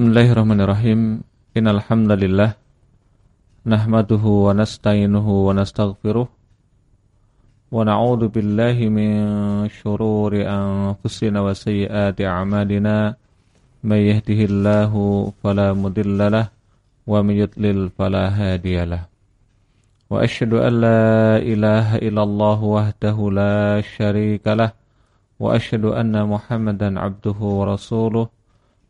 Bismillahirrahmanirrahim. Innal hamdalillah nahmaduhu wa nasta'inuhu wa nastaghfiruh wa na'udzu billahi min shururi anfusina wa sayyiati a'malina may yahdihillahu fala mudhillalah wa may yudlil fala. Wa asyhadu an la ilaha illallah wahdahu la syarikalah wa asyhadu anna Muhammadan abduhu wa rasuluh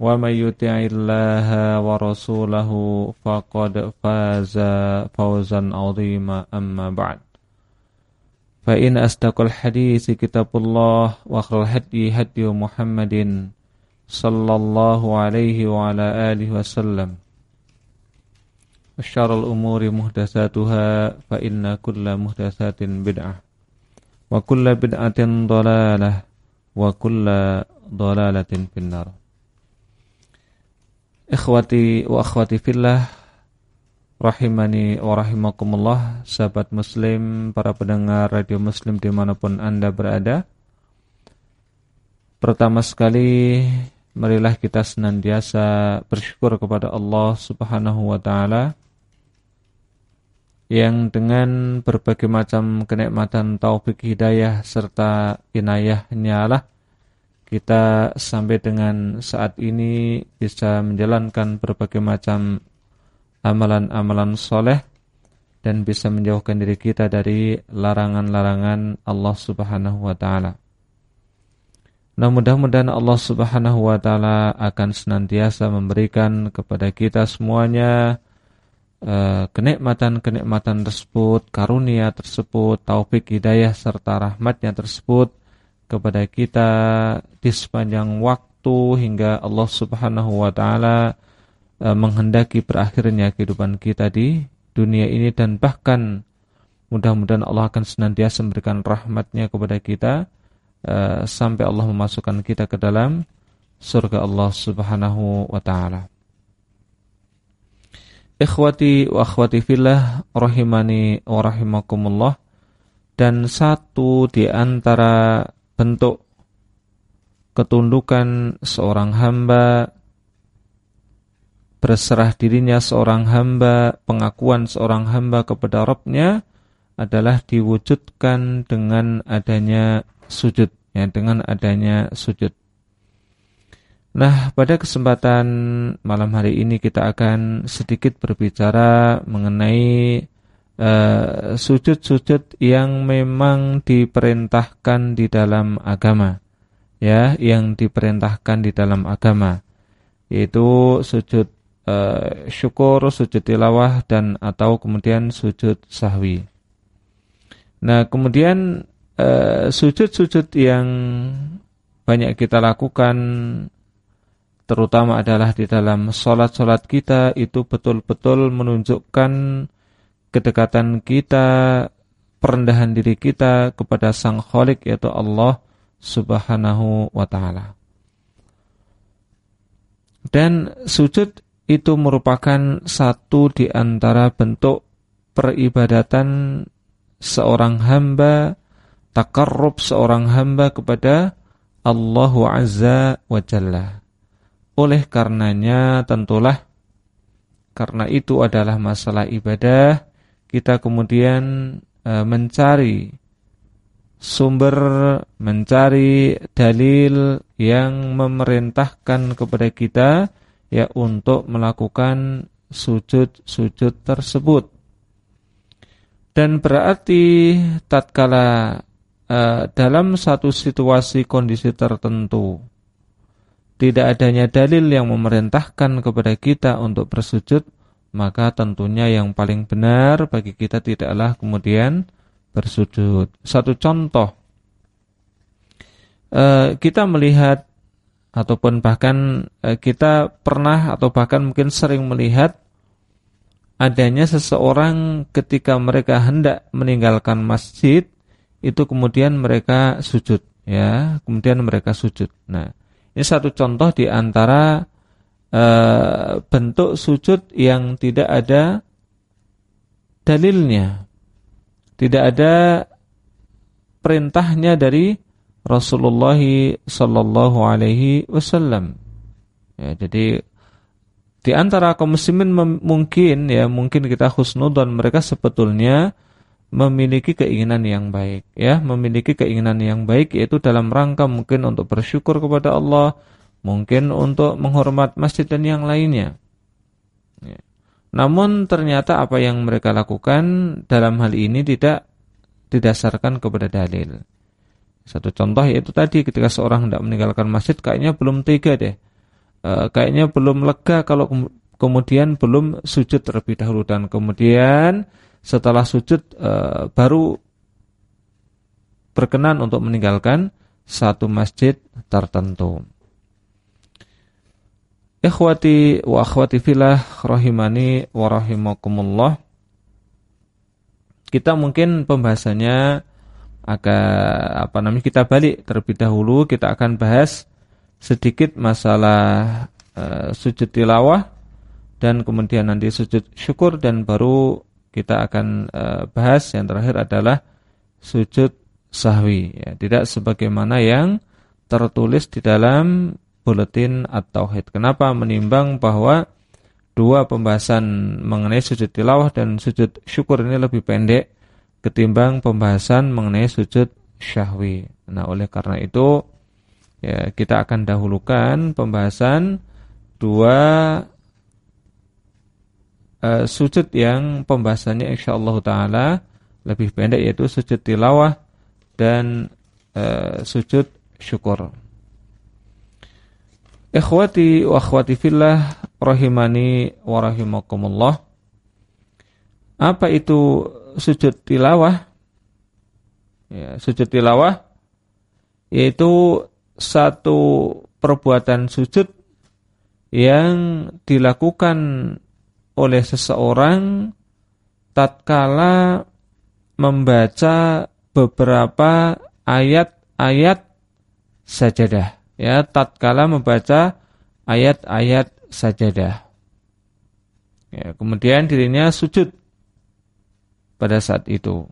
ومن يطع الله ورسوله فقد فاز فوزا عظيما أما بعد. فإن أصدق الحديث كتاب الله وخير الهدي هدي محمد صلى الله عليه وعلى آله وسلم. وشر الأمور محدثاتها فإن كل محدثات بدعة وكل بدعة ضلالة وكل ضلالة في النار. Ikhwati wa akhwati fillah Rahimani wa rahimakumullah Sahabat muslim, para pendengar radio muslim di mana pun anda berada. Pertama sekali Marilah kita senantiasa bersyukur kepada Allah subhanahu wa ta'ala Yang dengan berbagai macam kenikmatan taufik hidayah serta inayahnya lah kita sampai dengan saat ini bisa menjalankan berbagai macam amalan-amalan soleh dan bisa menjauhkan diri kita dari larangan-larangan Allah Subhanahu wa taala. Nah, mudah-mudahan Allah Subhanahu wa taala akan senantiasa memberikan kepada kita semuanya eh, kenikmatan-kenikmatan tersebut, karunia tersebut, taufik hidayah serta rahmatnya tersebut kepada kita di sepanjang waktu hingga Allah Subhanahu wa taala e, menghendaki berakhirnya kehidupan kita di dunia ini dan bahkan mudah-mudahan Allah akan senantiasa memberikan rahmatnya kepada kita e, sampai Allah memasukkan kita ke dalam surga Allah Subhanahu wa taala. Ikhwati wa akhwati fillah rahimani wa rahimakumullah dan satu di antara bentuk ketundukan seorang hamba, berserah dirinya seorang hamba, pengakuan seorang hamba kepada Rabbnya adalah diwujudkan dengan adanya sujud, ya, dengan adanya sujud. Nah, pada kesempatan malam hari ini kita akan sedikit berbicara mengenai sujud-sujud uh, yang memang diperintahkan di dalam agama ya yang diperintahkan di dalam agama yaitu sujud uh, syukur, sujud tilawah dan atau kemudian sujud sahwi. Nah, kemudian eh, sujud-sujud uh, yang banyak kita lakukan terutama adalah di dalam sholat-sholat kita itu betul-betul menunjukkan kedekatan kita, perendahan diri kita kepada Sang Khalik yaitu Allah Subhanahu wa taala. Dan sujud itu merupakan satu di antara bentuk peribadatan seorang hamba, takarrub seorang hamba kepada Allah Azza wa Jalla. Oleh karenanya tentulah karena itu adalah masalah ibadah kita kemudian e, mencari sumber, mencari dalil yang memerintahkan kepada kita ya untuk melakukan sujud-sujud tersebut. Dan berarti tatkala uh, dalam satu situasi kondisi tertentu tidak adanya dalil yang memerintahkan kepada kita untuk bersujud, maka tentunya yang paling benar bagi kita tidaklah kemudian bersujud. Satu contoh, uh, kita melihat ataupun bahkan uh, kita pernah atau bahkan mungkin sering melihat adanya seseorang ketika mereka hendak meninggalkan masjid itu kemudian mereka sujud ya. Kemudian mereka sujud. Nah ini satu contoh di antara e, bentuk sujud yang tidak ada dalilnya. Tidak ada perintahnya dari Rasulullah sallallahu alaihi wasallam. Ya jadi di antara kaum muslimin mungkin ya mungkin kita husnudzon mereka sebetulnya memiliki keinginan yang baik ya. Memiliki keinginan yang baik yaitu dalam rangka mungkin untuk bersyukur kepada Allah mungkin untuk menghormat masjid dan yang lainnya ya. namun ternyata apa yang mereka lakukan dalam hal ini tidak didasarkan kepada dalil satu contoh yaitu tadi ketika seorang hendak meninggalkan masjid kayaknya belum tega deh Eh, kayaknya belum lega kalau kemudian belum sujud terlebih dahulu dan kemudian setelah sujud e, baru berkenan untuk meninggalkan satu masjid tertentu. Ikhwati wa akhwati filah rahimani wa rahimakumullah. Kita mungkin pembahasannya agak apa namanya kita balik terlebih dahulu. Kita akan bahas sedikit masalah uh, sujud tilawah dan kemudian nanti sujud syukur dan baru kita akan uh, bahas. Yang terakhir adalah sujud sahwi. Ya tidak sebagaimana yang tertulis di dalam buletin at-tauhid. Kenapa menimbang bahwa dua pembahasan mengenai sujud tilawah dan sujud syukur ini lebih pendek ketimbang pembahasan mengenai sujud syahwi. Nah, oleh karena itu ya, kita akan dahulukan pembahasan dua uh, sujud yang pembahasannya insyaallah taala lebih pendek yaitu sujud tilawah dan uh, sujud syukur. Ikhwati wa akhwati fillah rahimani wa rahimakumullah. Apa itu sujud tilawah? Ya, sujud tilawah yaitu satu perbuatan sujud yang dilakukan oleh seseorang tatkala membaca beberapa ayat-ayat sajadah ya tatkala membaca ayat-ayat sajadah ya kemudian dirinya sujud pada saat itu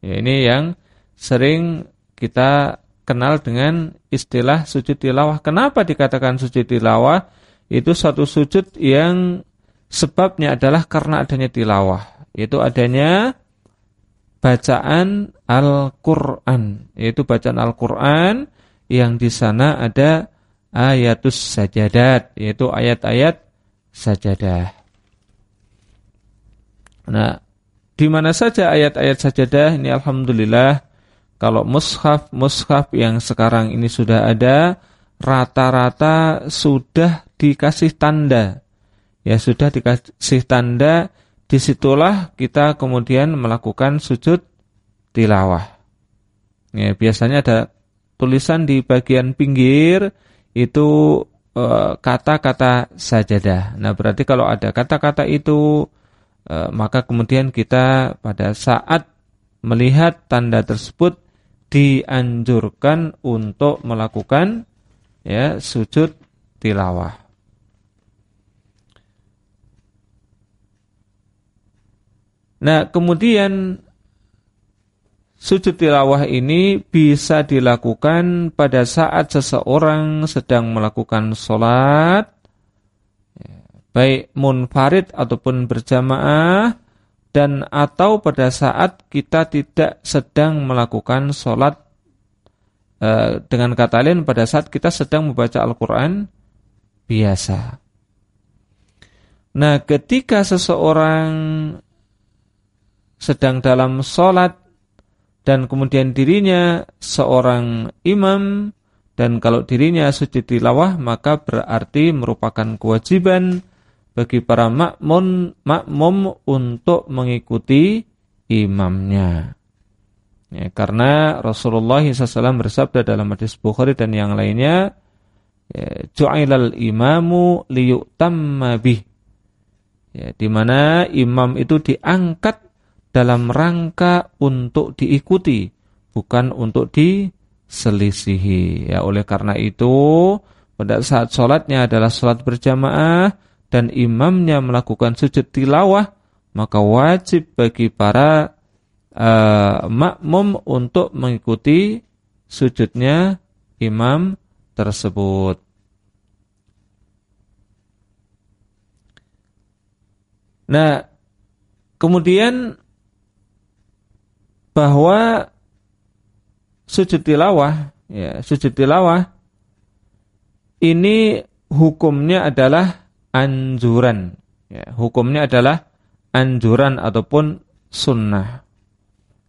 ya ini yang sering kita kenal dengan istilah sujud tilawah. Kenapa dikatakan sujud tilawah? Itu satu sujud yang sebabnya adalah karena adanya tilawah. Itu adanya bacaan Al-Quran. Yaitu bacaan Al-Quran yang di sana ada ayatus sajadat. Yaitu ayat-ayat sajadah. Nah, di mana saja ayat-ayat sajadah ini Alhamdulillah kalau mushaf, mushaf yang sekarang ini sudah ada, rata-rata sudah dikasih tanda. Ya sudah dikasih tanda, di situlah kita kemudian melakukan sujud tilawah. Ya, biasanya ada tulisan di bagian pinggir itu eh, kata-kata e, sajadah. Nah berarti kalau ada kata-kata itu e, maka kemudian kita pada saat melihat tanda tersebut dianjurkan untuk melakukan ya sujud tilawah. Nah, kemudian sujud tilawah ini bisa dilakukan pada saat seseorang sedang melakukan sholat, ya, baik munfarid ataupun berjamaah, dan atau pada saat kita tidak sedang melakukan sholat e, dengan kata lain pada saat kita sedang membaca Al-Quran biasa. Nah ketika seseorang sedang dalam sholat dan kemudian dirinya seorang imam dan kalau dirinya sujud tilawah maka berarti merupakan kewajiban bagi para makmum makmum untuk mengikuti imamnya. Ya, karena Rasulullah SAW bersabda dalam hadis Bukhari dan yang lainnya, ya, Ju'ilal imamu liyu'tamma bih. Ya, di mana imam itu diangkat dalam rangka untuk diikuti, bukan untuk diselisihi. Ya, oleh karena itu, pada saat sholatnya adalah sholat berjamaah dan imamnya melakukan sujud tilawah, maka wajib bagi para uh, makmum untuk mengikuti sujudnya imam tersebut. Nah, kemudian bahwa sujud tilawah ya sujud tilawah ini hukumnya adalah anjuran ya hukumnya adalah anjuran ataupun sunnah.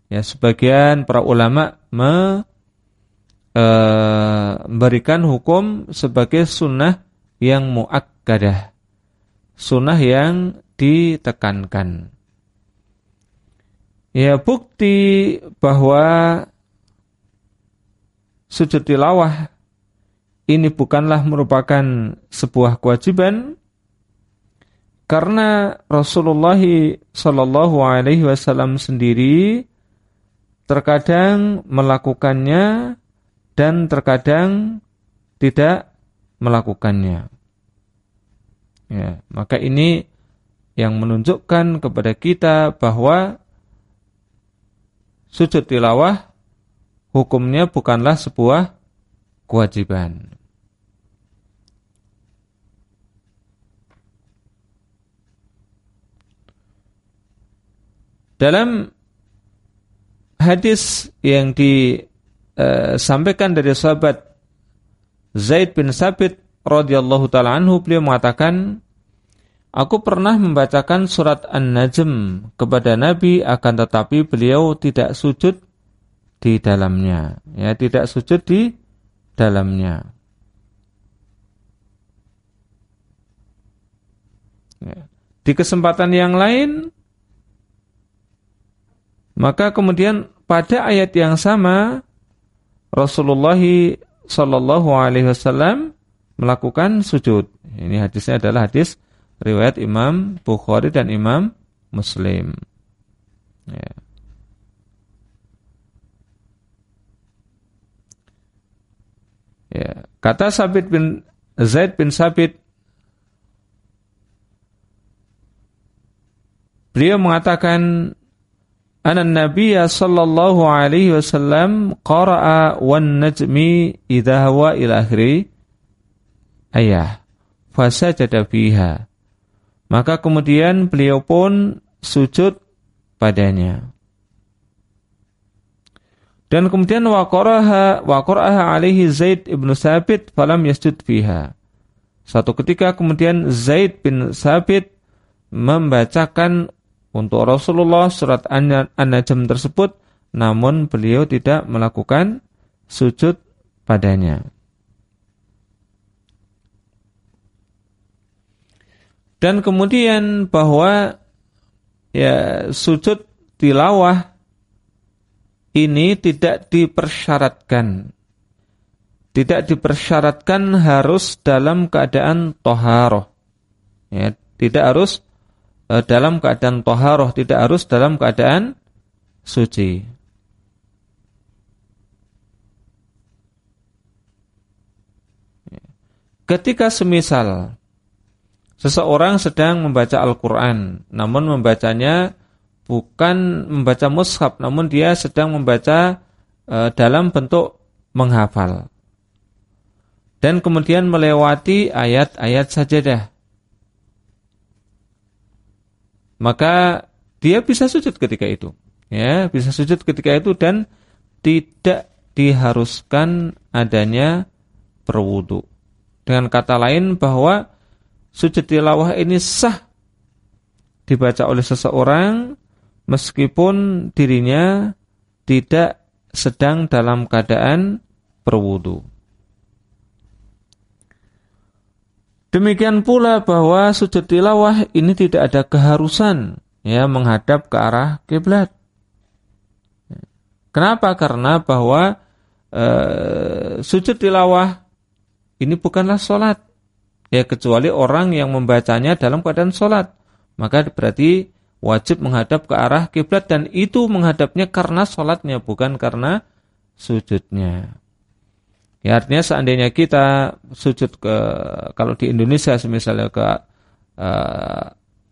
Ya sebagian para ulama me, e, memberikan hukum sebagai sunnah yang muakkadah sunnah yang ditekankan Ya bukti bahwa sujud tilawah ini bukanlah merupakan sebuah kewajiban karena Rasulullah Shallallahu Alaihi Wasallam sendiri terkadang melakukannya dan terkadang tidak melakukannya. Ya, maka ini yang menunjukkan kepada kita bahwa sujud tilawah hukumnya bukanlah sebuah kewajiban. Dalam hadis yang disampaikan dari sahabat Zaid bin Sabit radhiyallahu taala anhu beliau mengatakan Aku pernah membacakan surat An-Najm kepada Nabi akan tetapi beliau tidak sujud di dalamnya. Ya, tidak sujud di dalamnya. Ya. Di kesempatan yang lain maka kemudian pada ayat yang sama Rasulullah wasallam melakukan sujud. Ini hadisnya adalah hadis riwayat Imam Bukhari dan Imam Muslim. Ya. Ya. Kata Sabit bin Zaid bin Sabit Beliau mengatakan Ana Nabi sallallahu alaihi wasallam qara'a wan najmi idza huwa ila akhiri ayah fasajada fiha maka kemudian beliau pun sujud padanya. Dan kemudian waqaraha waqaraha alaihi Zaid ibnu Sabit falam yasjud fiha. Satu ketika kemudian Zaid bin Sabit membacakan untuk Rasulullah surat An-Najm tersebut namun beliau tidak melakukan sujud padanya. Dan kemudian bahwa ya sujud tilawah ini tidak dipersyaratkan. Tidak dipersyaratkan harus dalam keadaan toharoh. Ya, tidak harus uh, dalam keadaan toharoh, tidak harus dalam keadaan suci. Ya. Ketika semisal Seseorang sedang membaca Al-Quran, namun membacanya bukan membaca mushaf, namun dia sedang membaca e, dalam bentuk menghafal. Dan kemudian melewati ayat-ayat sajadah. Maka dia bisa sujud ketika itu. Ya, bisa sujud ketika itu dan tidak diharuskan adanya perwudu. Dengan kata lain bahwa sujud tilawah ini sah dibaca oleh seseorang meskipun dirinya tidak sedang dalam keadaan berwudu. Demikian pula bahwa sujud tilawah ini tidak ada keharusan ya menghadap ke arah kiblat. Kenapa? Karena bahwa e, sujud tilawah ini bukanlah solat. Ya kecuali orang yang membacanya dalam keadaan solat. Maka berarti wajib menghadap ke arah kiblat dan itu menghadapnya karena solatnya bukan karena sujudnya. Ya artinya seandainya kita sujud ke kalau di Indonesia misalnya ke uh,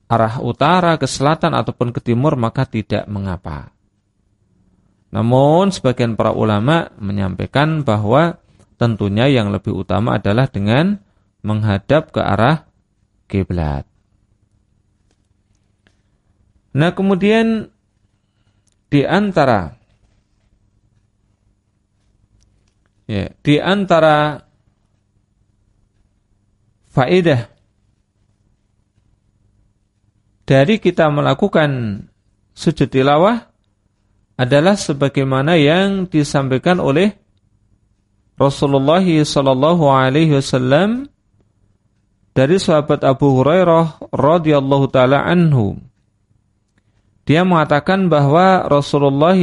arah utara, ke selatan ataupun ke timur maka tidak mengapa. Namun sebagian para ulama menyampaikan bahwa tentunya yang lebih utama adalah dengan menghadap ke arah kiblat. Nah, kemudian di antara Ya, di antara faedah dari kita melakukan sujud tilawah adalah sebagaimana yang disampaikan oleh Rasulullah sallallahu alaihi wasallam dari sahabat Abu Hurairah radhiyallahu taala anhu. Dia mengatakan bahwa Rasulullah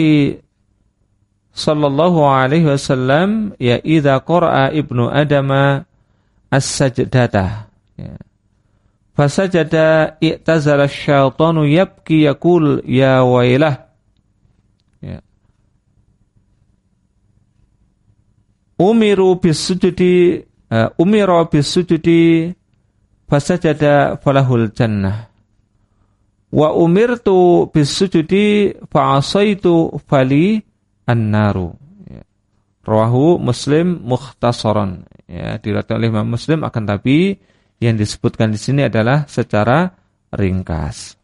sallallahu alaihi wasallam ya idza qara'a ibnu adama as-sajdata. Ya. Fasajada i'tazara syaitanu yabki yaqul ya wailah. Ya. Umiru bisujudi uh, umira bisujudi fasajada falahul jannah wa umirtu bisujudi fa'asaitu fali an-naru. Ya. Rawahu Muslim mukhtasaran. Ya, diriwayatkan oleh Imam Muslim akan tapi yang disebutkan di sini adalah secara ringkas.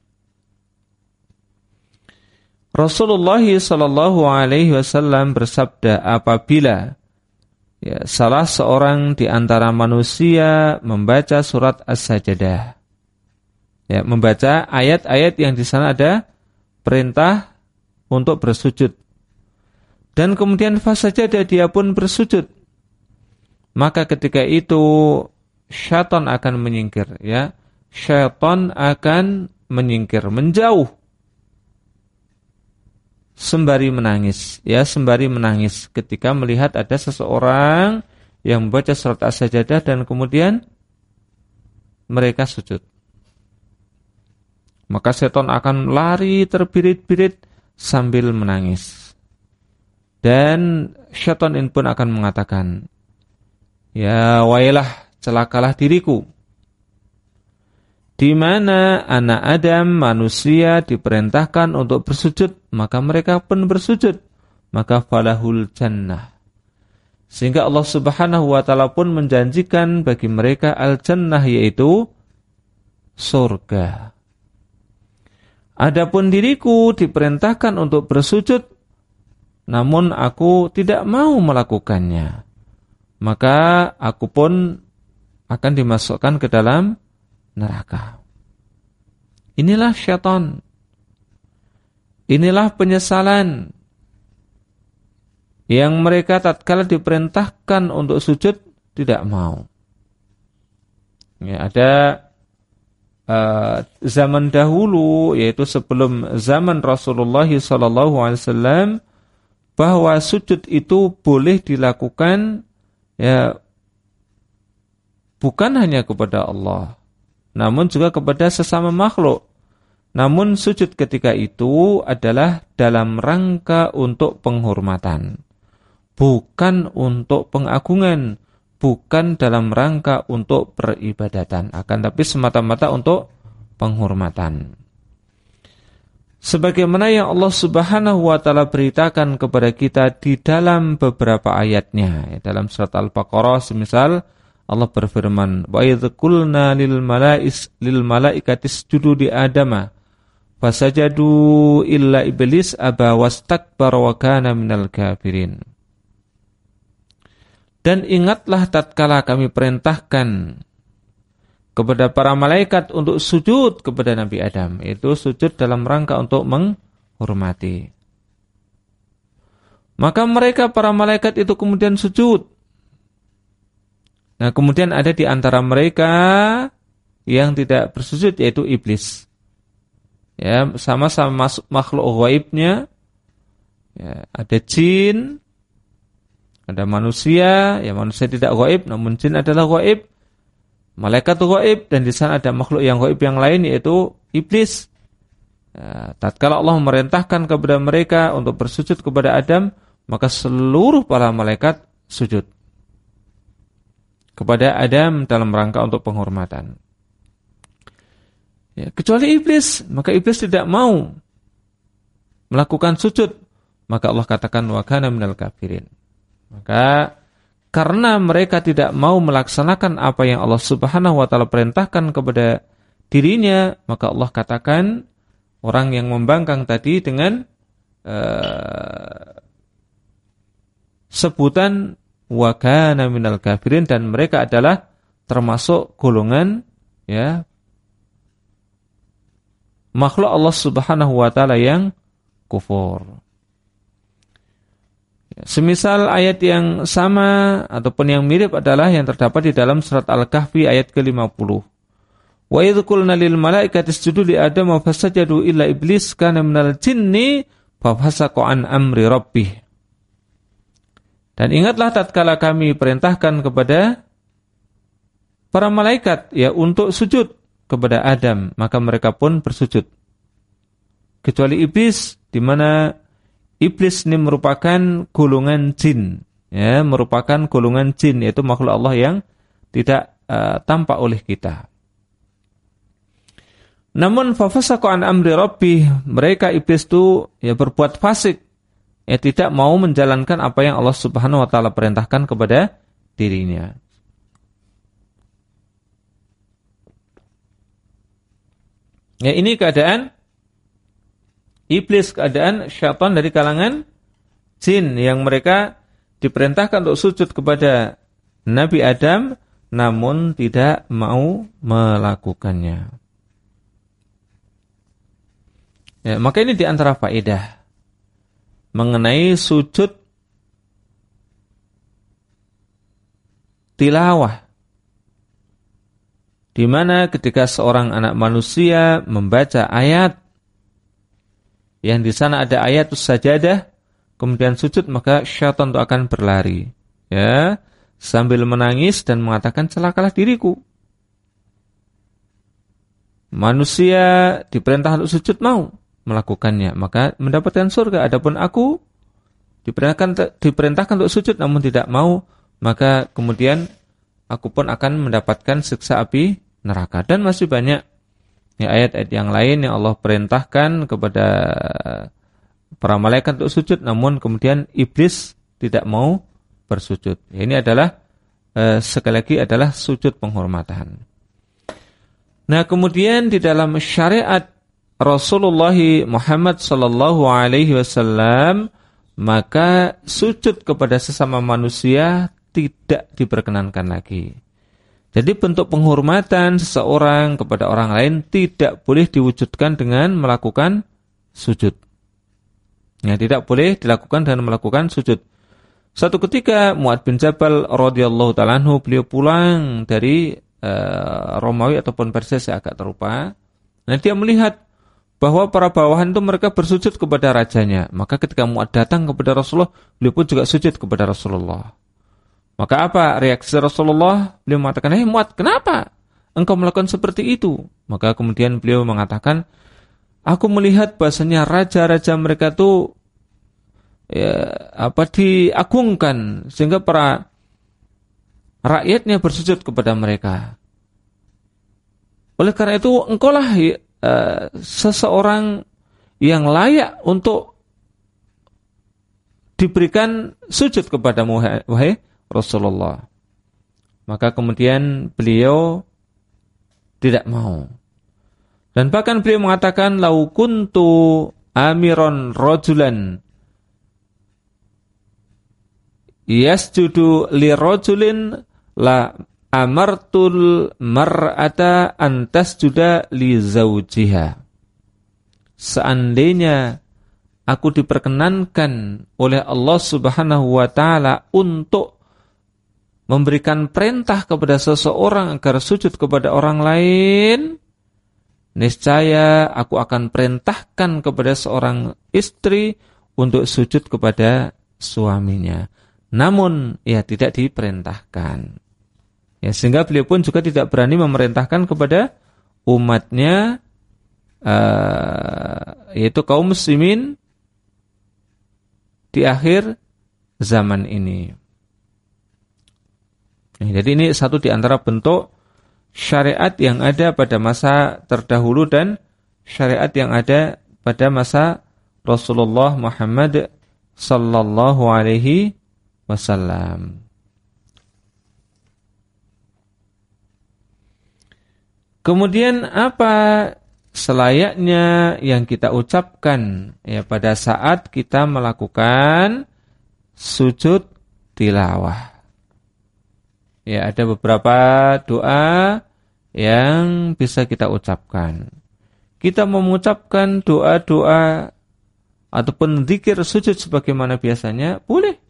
Rasulullah sallallahu alaihi wasallam bersabda apabila ya, salah seorang di antara manusia membaca surat As-Sajdah ya, membaca ayat-ayat yang di sana ada perintah untuk bersujud dan kemudian fasajada dia pun bersujud. Maka ketika itu syaitan akan menyingkir ya. Syaitan akan menyingkir, menjauh. Sembari menangis, ya sembari menangis ketika melihat ada seseorang yang membaca surat As-Sajdah dan kemudian mereka sujud. Maka setan akan lari terbirit-birit sambil menangis. Dan ini pun akan mengatakan, Ya wailah, celakalah diriku. Di mana anak Adam, manusia diperintahkan untuk bersujud, maka mereka pun bersujud. Maka falahul jannah. Sehingga Allah subhanahu wa ta'ala pun menjanjikan bagi mereka al-jannah yaitu surga. Adapun diriku diperintahkan untuk bersujud namun aku tidak mau melakukannya. Maka aku pun akan dimasukkan ke dalam neraka. Inilah syaitan. Inilah penyesalan yang mereka tatkala diperintahkan untuk sujud tidak mau. Ya, ada uh, zaman dahulu yaitu sebelum zaman Rasulullah wasallam bahwa sujud itu boleh dilakukan ya bukan hanya kepada Allah namun juga kepada sesama makhluk. Namun sujud ketika itu adalah dalam rangka untuk penghormatan, bukan untuk pengagungan, bukan dalam rangka untuk peribadatan, akan tapi semata-mata untuk penghormatan. Sebagaimana yang Allah Subhanahu wa taala beritakan kepada kita di dalam beberapa ayatnya. Dalam surat Al-Baqarah semisal Allah berfirman, "Wa idz qulna lil mala'is lil malaikati isjudu di Adama fasajadu illa iblis aba wastakbara wa kana minal kafirin." Dan ingatlah tatkala kami perintahkan kepada para malaikat untuk sujud kepada Nabi Adam. Itu sujud dalam rangka untuk meng hormati. Maka mereka para malaikat itu kemudian sujud. Nah, kemudian ada di antara mereka yang tidak bersujud yaitu iblis. Ya, sama-sama makhluk gaibnya. Ya, ada jin, ada manusia, ya manusia tidak gaib namun jin adalah gaib. Malaikat gaib dan di sana ada makhluk yang gaib yang lain yaitu iblis. Ya, tatkala Allah memerintahkan kepada mereka untuk bersujud kepada Adam, maka seluruh para malaikat sujud kepada Adam dalam rangka untuk penghormatan. Ya, kecuali iblis, maka iblis tidak mau melakukan sujud, maka Allah katakan wa kana minal kafirin. Maka karena mereka tidak mau melaksanakan apa yang Allah Subhanahu wa taala perintahkan kepada dirinya, maka Allah katakan orang yang membangkang tadi dengan uh, sebutan wa kana minal kafirin dan mereka adalah termasuk golongan ya makhluk Allah Subhanahu wa taala yang kufur. Ya, semisal ayat yang sama ataupun yang mirip adalah yang terdapat di dalam surat Al-Kahfi ayat ke-50. Wa idh qulna lil malaikati isjudu li adama fasajadu illa iblis kana minal jinni fafasaqa an amri rabbih. Dan ingatlah tatkala kami perintahkan kepada para malaikat ya untuk sujud kepada Adam, maka mereka pun bersujud. Kecuali iblis di mana iblis ini merupakan golongan jin, ya, merupakan golongan jin yaitu makhluk Allah yang tidak uh, tampak oleh kita. Namun fafasaqu an amri rabbih, mereka iblis itu ya berbuat fasik, ya tidak mau menjalankan apa yang Allah Subhanahu wa taala perintahkan kepada dirinya. Ya ini keadaan iblis, keadaan syaitan dari kalangan jin yang mereka diperintahkan untuk sujud kepada Nabi Adam namun tidak mau melakukannya. Ya, maka ini di antara faedah mengenai sujud tilawah. Di mana ketika seorang anak manusia membaca ayat yang di sana ada ayat sajadah kemudian sujud maka syaitan itu akan berlari ya sambil menangis dan mengatakan celakalah diriku. Manusia diperintah untuk sujud mau melakukannya maka mendapatkan surga adapun aku diperintahkan diperintahkan untuk sujud namun tidak mau maka kemudian aku pun akan mendapatkan siksa api neraka dan masih banyak ya, ayat-ayat yang lain yang Allah perintahkan kepada para malaikat untuk sujud namun kemudian iblis tidak mau bersujud. Ini adalah eh, sekali lagi adalah sujud penghormatan. Nah, kemudian di dalam syariat Rasulullah Muhammad sallallahu alaihi wasallam maka sujud kepada sesama manusia tidak diperkenankan lagi. Jadi bentuk penghormatan seseorang kepada orang lain tidak boleh diwujudkan dengan melakukan sujud. Ya, tidak boleh dilakukan dengan melakukan sujud. Satu ketika Muad bin Jabal radhiyallahu taala beliau pulang dari uh, Romawi ataupun Persia agak terlupa. Nah, dia melihat bahwa para bawahan itu mereka bersujud kepada rajanya. Maka ketika Muad datang kepada Rasulullah, beliau pun juga sujud kepada Rasulullah. Maka apa reaksi Rasulullah? Beliau mengatakan, "Hei Muat, kenapa engkau melakukan seperti itu?" Maka kemudian beliau mengatakan, "Aku melihat bahasanya raja-raja mereka itu ya, apa diagungkan sehingga para rakyatnya bersujud kepada mereka. Oleh karena itu, engkaulah uh, seseorang yang layak untuk diberikan sujud kepadamu wahai Rasulullah. Maka kemudian beliau tidak mau. Dan bahkan beliau mengatakan lau kuntu amiron rojulan yasjudu li rojulin la amartul mar'ata antas juda li zaujiha. Seandainya aku diperkenankan oleh Allah Subhanahu wa taala untuk memberikan perintah kepada seseorang agar sujud kepada orang lain, niscaya aku akan perintahkan kepada seorang istri untuk sujud kepada suaminya. Namun ya tidak diperintahkan. Ya sehingga beliau pun juga tidak berani memerintahkan kepada umatnya uh, yaitu kaum muslimin di akhir zaman ini. Jadi ini satu di antara bentuk syariat yang ada pada masa terdahulu dan syariat yang ada pada masa Rasulullah Muhammad sallallahu alaihi wasallam. Kemudian apa selayaknya yang kita ucapkan ya pada saat kita melakukan sujud tilawah. Ya, ada beberapa doa yang bisa kita ucapkan. Kita mengucapkan doa-doa ataupun zikir sujud sebagaimana biasanya, boleh.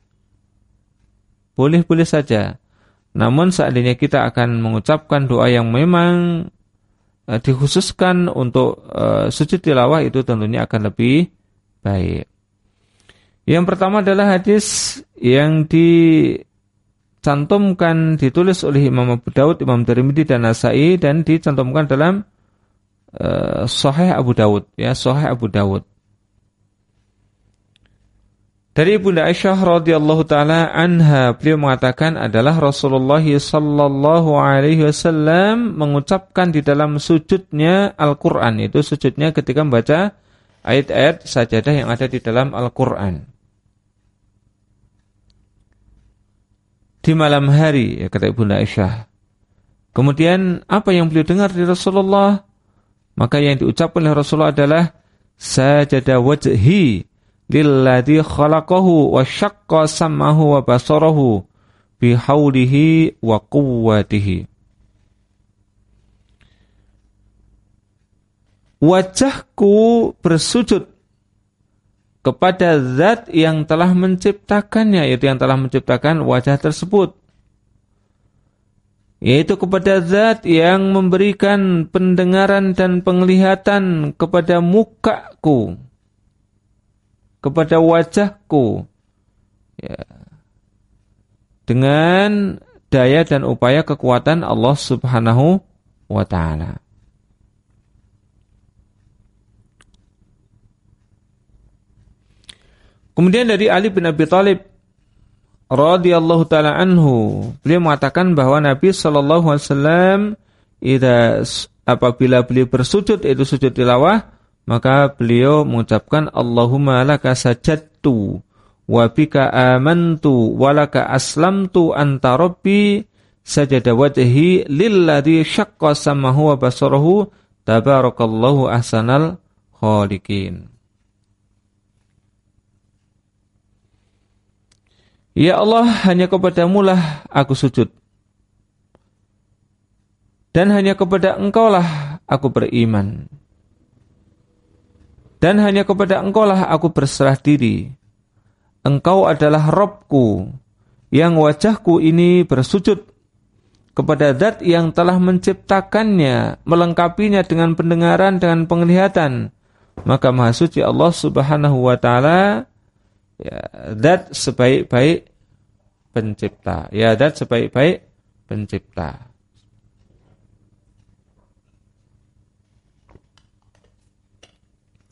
Boleh-boleh saja. Namun seandainya kita akan mengucapkan doa yang memang uh, dikhususkan untuk uh, sujud tilawah itu tentunya akan lebih baik. Yang pertama adalah hadis yang di dicantumkan ditulis oleh Imam Abu Daud, Imam Tirmidzi dan Nasai dan dicantumkan dalam uh, Sahih Abu Daud ya, Sahih Abu Daud. Dari Ibunda Aisyah radhiyallahu taala anha beliau mengatakan adalah Rasulullah sallallahu alaihi wasallam mengucapkan di dalam sujudnya Al-Qur'an itu sujudnya ketika membaca ayat-ayat sajadah yang ada di dalam Al-Qur'an. di malam hari, ya, kata Ibunda Aisyah. Kemudian apa yang beliau dengar dari Rasulullah? Maka yang diucapkan oleh Rasulullah adalah sajada wajhi lilladzi khalaqahu wa syaqqa sam'ahu wa basarahu bihaulihi wa quwwatihi. Wajahku bersujud kepada zat yang telah menciptakannya, yaitu yang telah menciptakan wajah tersebut. Yaitu kepada zat yang memberikan pendengaran dan penglihatan kepada mukaku, kepada wajahku. Ya. Dengan daya dan upaya kekuatan Allah subhanahu wa ta'ala. Kemudian dari Ali bin Abi Thalib radhiyallahu taala anhu, beliau mengatakan bahwa Nabi sallallahu alaihi wasallam apabila beliau bersujud itu sujud tilawah, maka beliau mengucapkan Allahumma laka sajadtu wa bika amantu wa laka aslamtu anta rabbi sajada wajhi lilladzi syaqqa samahu wa basarahu tabarakallahu ahsanal khaliqin. Ya Allah, hanya kepadamu lah aku sujud. Dan hanya kepada engkau lah aku beriman. Dan hanya kepada engkau lah aku berserah diri. Engkau adalah Robku, yang wajahku ini bersujud kepada zat yang telah menciptakannya, melengkapinya dengan pendengaran, dengan penglihatan. Maka Maha Suci Allah Subhanahu wa taala ya dat sebaik-baik pencipta ya dat sebaik-baik pencipta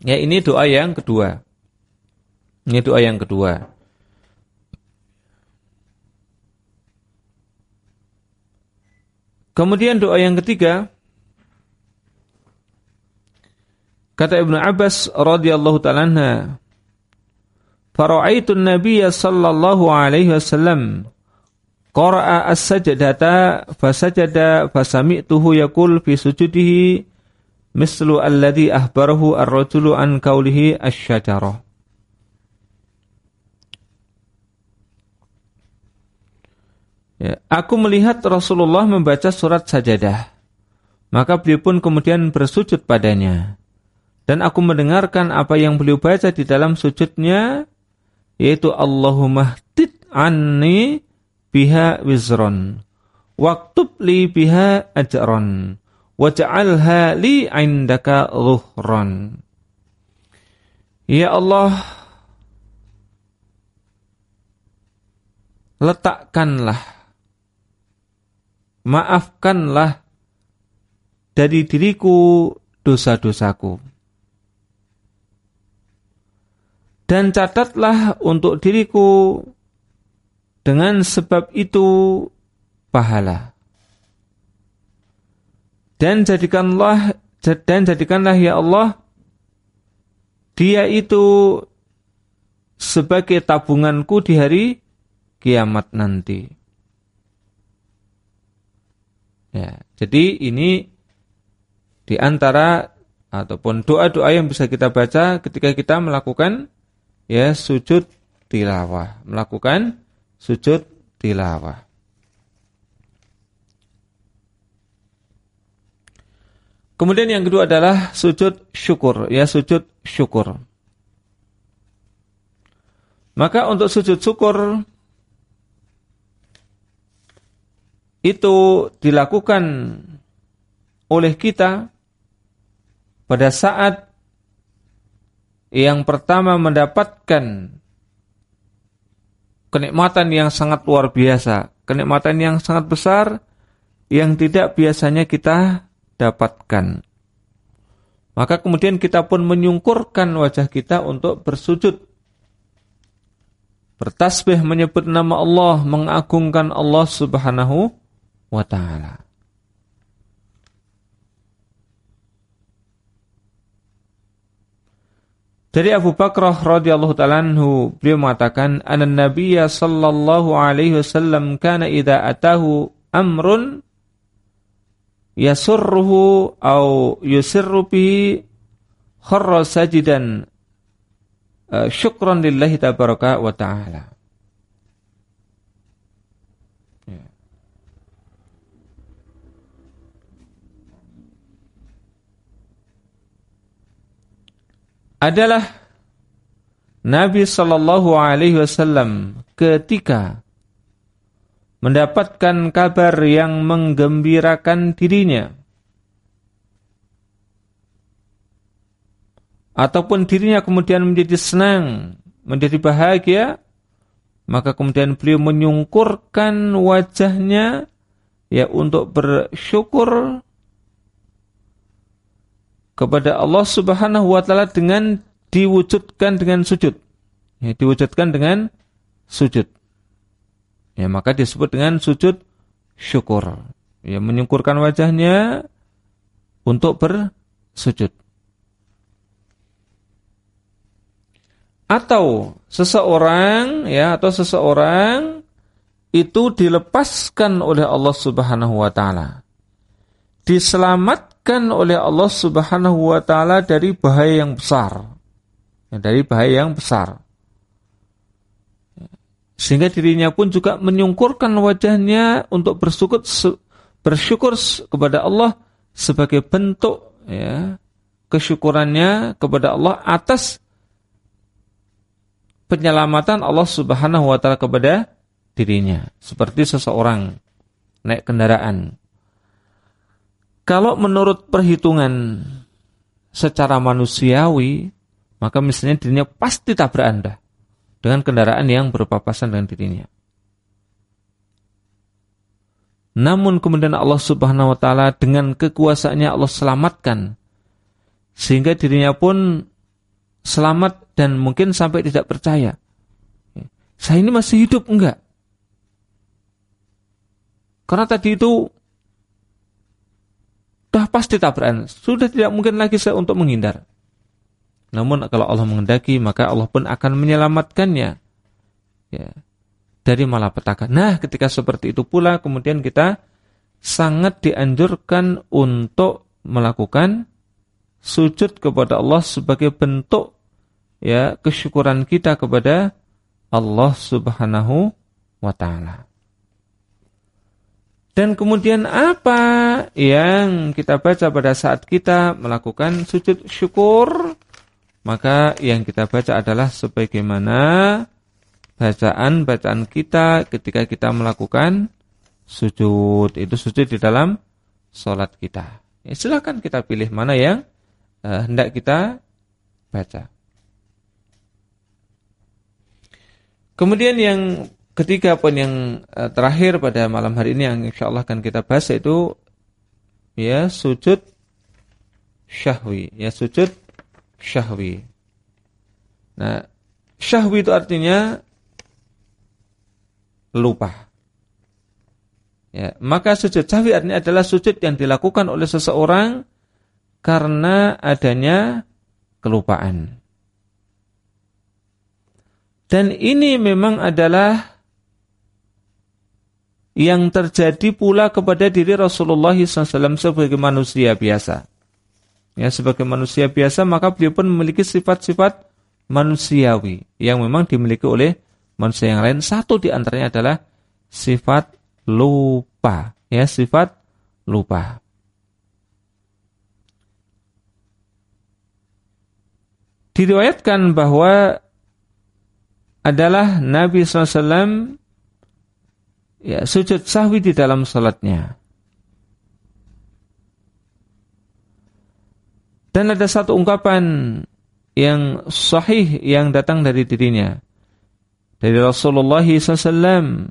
ya ini doa yang kedua. Ini doa yang kedua. Kemudian doa yang ketiga. Kata Ibnu Abbas radhiyallahu taala Fara'aitu Nabiya sallallahu alaihi wasallam qara'a as-sajdata fasajada fasami'tuhu yaqul fi sujudihi mislu alladhi ahbarahu ar-rajulu an qawlihi asy-syajarah. Ya, aku melihat Rasulullah membaca surat sajadah. Maka beliau pun kemudian bersujud padanya. Dan aku mendengarkan apa yang beliau baca di dalam sujudnya yaitu Allahumma htid anni biha wizron waktub li biha ajron waj'alha li indaka zuhron Ya Allah letakkanlah maafkanlah dari diriku dosa-dosaku dan catatlah untuk diriku dengan sebab itu pahala. Dan jadikanlah dan jadikanlah ya Allah dia itu sebagai tabunganku di hari kiamat nanti. Ya, jadi ini di antara ataupun doa-doa yang bisa kita baca ketika kita melakukan ya sujud tilawah, melakukan sujud tilawah. Kemudian yang kedua adalah sujud syukur, ya sujud syukur. Maka untuk sujud syukur itu dilakukan oleh kita pada saat yang pertama mendapatkan kenikmatan yang sangat luar biasa, kenikmatan yang sangat besar yang tidak biasanya kita dapatkan. Maka kemudian kita pun menyungkurkan wajah kita untuk bersujud. Bertasbih menyebut nama Allah, mengagungkan Allah Subhanahu wa taala. Dari Abu Bakrah radhiyallahu taala anhu beliau mengatakan anan nabiyya sallallahu alaihi wasallam kana idza atahu amrun yasurruhu au yusirru bihi kharra sajidan uh, syukran lillahi tabaraka wa taala. Adalah Nabi Shallallahu Alaihi Wasallam ketika mendapatkan kabar yang menggembirakan dirinya ataupun dirinya kemudian menjadi senang, menjadi bahagia, maka kemudian beliau menyungkurkan wajahnya ya untuk bersyukur kepada Allah Subhanahu wa taala dengan diwujudkan dengan sujud. Ya, diwujudkan dengan sujud. Ya, maka disebut dengan sujud syukur. Ya, menyukurkan wajahnya untuk bersujud. Atau seseorang ya atau seseorang itu dilepaskan oleh Allah Subhanahu wa taala. Diselamatkan oleh Allah Subhanahu wa taala dari bahaya yang besar. Dari bahaya yang besar. Sehingga dirinya pun juga menyungkurkan wajahnya untuk bersyukur bersyukur kepada Allah sebagai bentuk ya kesyukurannya kepada Allah atas penyelamatan Allah Subhanahu wa taala kepada dirinya. Seperti seseorang naik kendaraan kalau menurut perhitungan secara manusiawi, maka misalnya dirinya pasti tabrak Anda dengan kendaraan yang berpapasan dengan dirinya. Namun kemudian Allah Subhanahu wa taala dengan kekuasaannya Allah selamatkan sehingga dirinya pun selamat dan mungkin sampai tidak percaya. Saya ini masih hidup enggak? Karena tadi itu sudah pasti tabrakan. Sudah tidak mungkin lagi saya untuk menghindar. Namun kalau Allah mengendaki, maka Allah pun akan menyelamatkannya ya, dari malapetaka. Nah, ketika seperti itu pula, kemudian kita sangat dianjurkan untuk melakukan sujud kepada Allah sebagai bentuk ya kesyukuran kita kepada Allah Subhanahu wa taala. Dan kemudian apa yang kita baca pada saat kita melakukan sujud syukur? Maka yang kita baca adalah sebagaimana bacaan-bacaan kita ketika kita melakukan sujud. Itu sujud di dalam sholat kita. Ya, silakan kita pilih mana yang uh, hendak kita baca. Kemudian yang ketiga poin yang uh, terakhir pada malam hari ini yang insya Allah akan kita bahas itu ya sujud syahwi, ya sujud syahwi. Nah, syahwi itu artinya lupa. Ya, maka sujud syahwi artinya adalah sujud yang dilakukan oleh seseorang karena adanya kelupaan. Dan ini memang adalah yang terjadi pula kepada diri Rasulullah SAW sebagai manusia biasa. Ya, sebagai manusia biasa maka beliau pun memiliki sifat-sifat manusiawi yang memang dimiliki oleh manusia yang lain. Satu di antaranya adalah sifat lupa, ya, sifat lupa. Diriwayatkan bahwa adalah Nabi SAW ya, sujud sahwi di dalam salatnya. Dan ada satu ungkapan yang sahih yang datang dari dirinya. Dari Rasulullah SAW.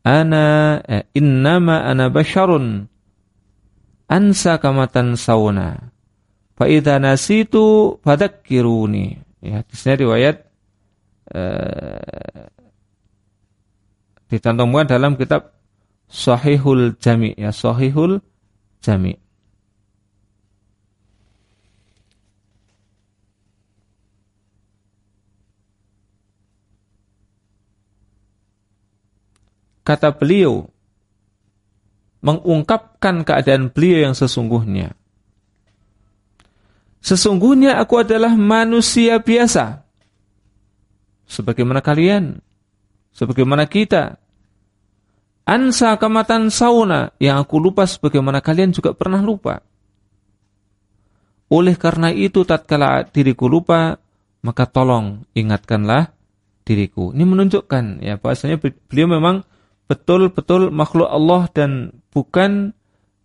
Ana eh, innama ana basharun ansa kamatan sauna. Fa'idha nasitu fadakiruni. Ya, di sini riwayat eh, dicantumkan dalam kitab Sahihul Jami ya Sahihul Jami. Kata beliau mengungkapkan keadaan beliau yang sesungguhnya. Sesungguhnya aku adalah manusia biasa sebagaimana kalian, sebagaimana kita. Ansa kamatan sauna yang aku lupa sebagaimana kalian juga pernah lupa. Oleh karena itu tatkala diriku lupa, maka tolong ingatkanlah diriku. Ini menunjukkan ya bahasanya beliau memang betul-betul makhluk Allah dan bukan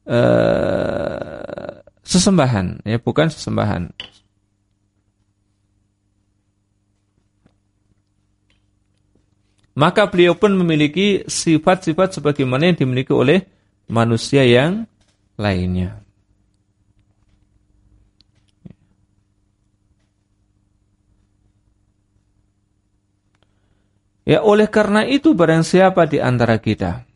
uh, sesembahan ya, bukan sesembahan. maka beliau pun memiliki sifat-sifat sebagaimana yang dimiliki oleh manusia yang lainnya. Ya oleh karena itu barang siapa di antara kita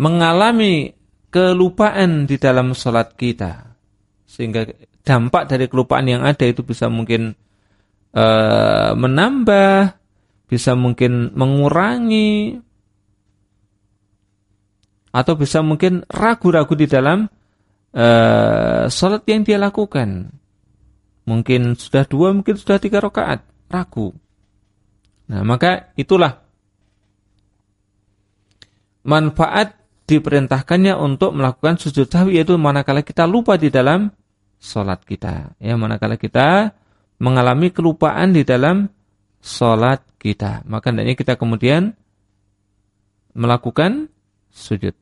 mengalami kelupaan di dalam sholat kita sehingga dampak dari kelupaan yang ada itu bisa mungkin uh, menambah, bisa mungkin mengurangi, atau bisa mungkin ragu-ragu di dalam uh, sholat yang dia lakukan. Mungkin sudah dua, mungkin sudah tiga rakaat, ragu. Nah, maka itulah manfaat diperintahkannya untuk melakukan sujud sahwi yaitu manakala kita lupa di dalam sholat kita. Ya, manakala kita mengalami kelupaan di dalam sholat kita. Maka hendaknya kita kemudian melakukan sujud.